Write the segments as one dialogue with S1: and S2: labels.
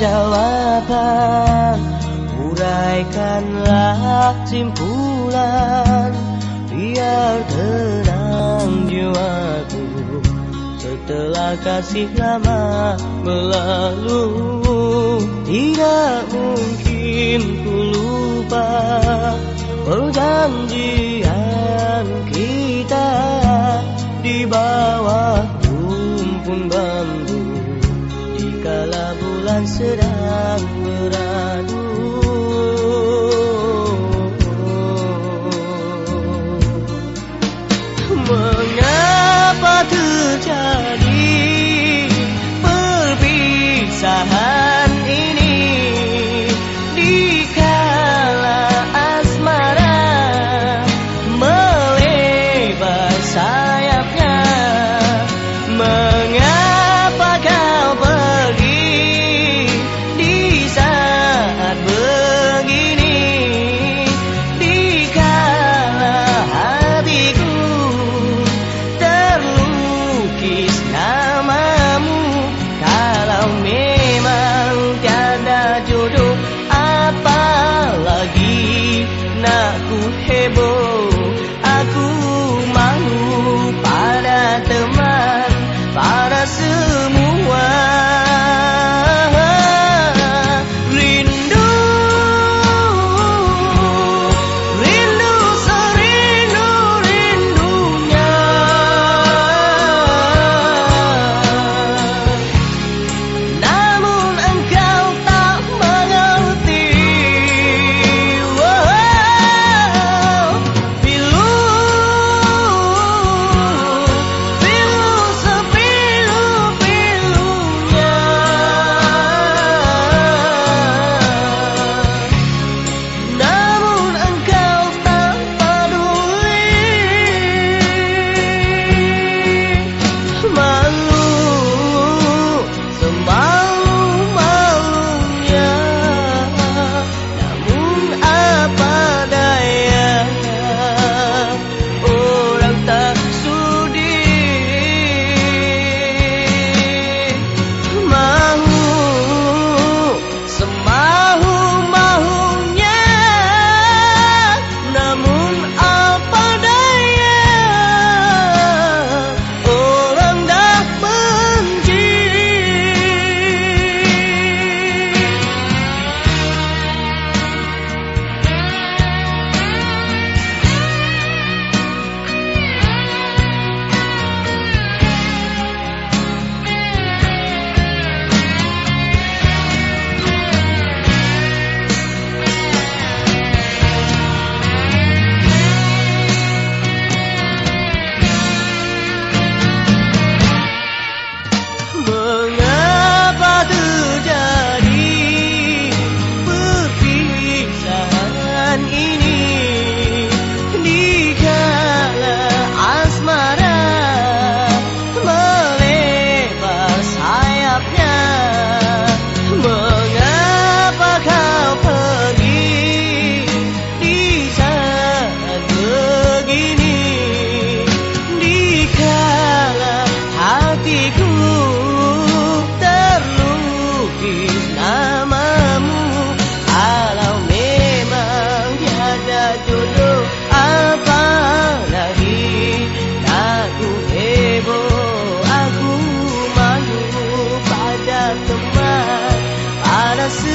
S1: jawaban Uraikanlah simpulan Biar tenang jiwaku Setelah kasih lama berlalu Tidak mungkin ku lupa Perjanjian sedang beradu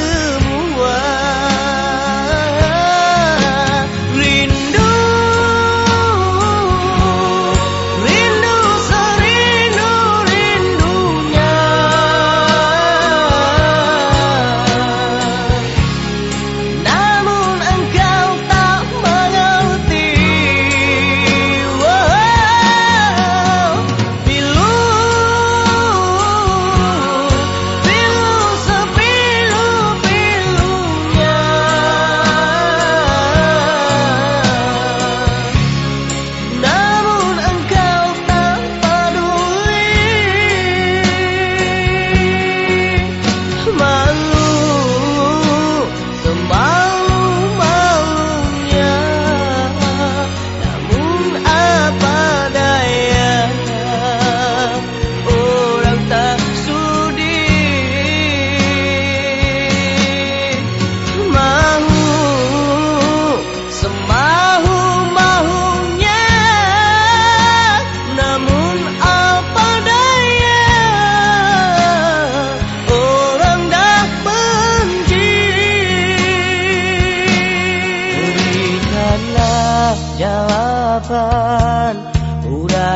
S1: room.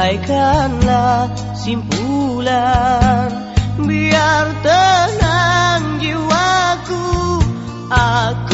S1: sampaikanlah simpulan biar tenang jiwaku aku